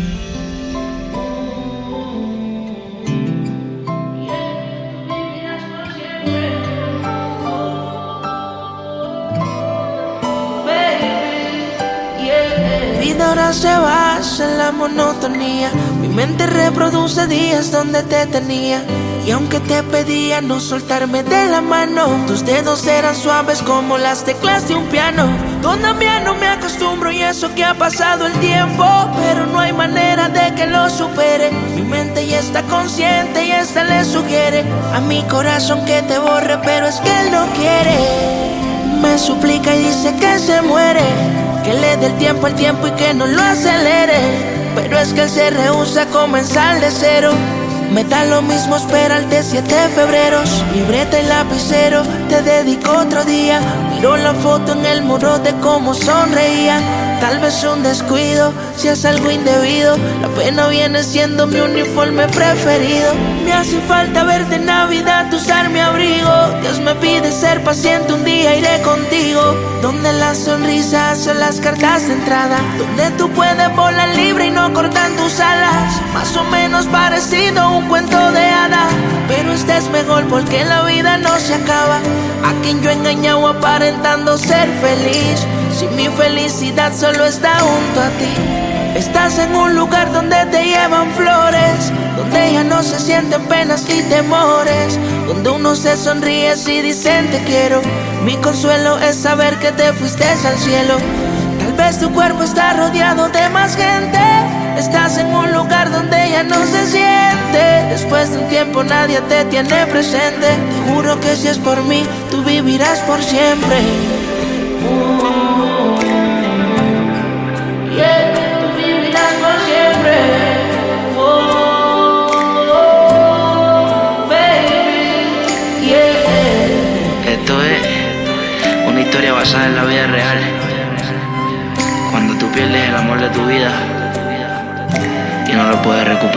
Thank you. Ahora se basa en la monotonía. Mi mente reproduce días donde te tenía. Y aunque te pedía no soltarme de la mano, tus dedos eran suaves como las teclas de un piano. Todavía no me acostumbro y eso que ha pasado el tiempo, pero no hay manera de que lo supere. Mi mente ya está consciente y esta le sugiere a mi corazón que te borre, pero es que él no quiere. Me suplica y dice que se muere, que le dé el tiempo al tiempo y que no lo acelere. Pero es que él se rehúsa a comenzar de cero. Me da lo mismo esperar de 7 febreros. Libreta y lapicero, te dedico otro día. Miro la foto en el muro de cómo sonreía. Tal vez un descuido, si es algo indebido. La pena viene siendo mi uniforme preferido. Me hace falta verte Navidad, usar mi abrigo. Dios me pide ser paciente, un día iré contigo. Donde las sonrisas son las cartas de entrada. Donde tú puedes volar Más o menos parecido a un cuento de hadas. Pero este es mejor porque la vida no se acaba. A quien yo engañado aparentando ser feliz. Si mi felicidad solo está junto a ti. Estás en un lugar donde te llevan flores, donde ya no se sienten penas ni temores, donde uno se sonríe si dicen te quiero. Mi consuelo es saber que te fuiste al cielo. Vez tu cuerpo está rodeado de más gente. Estás en un lugar donde ya no se siente. Después de un tiempo nadie te tiene presente. Te juro que si es por mí, tú vivirás por siempre. Tú vivirás por siempre. Oh, baby. Esto es una historia basada en la vida real. Pierdes el amor de tu vida y no lo puedes recuperar.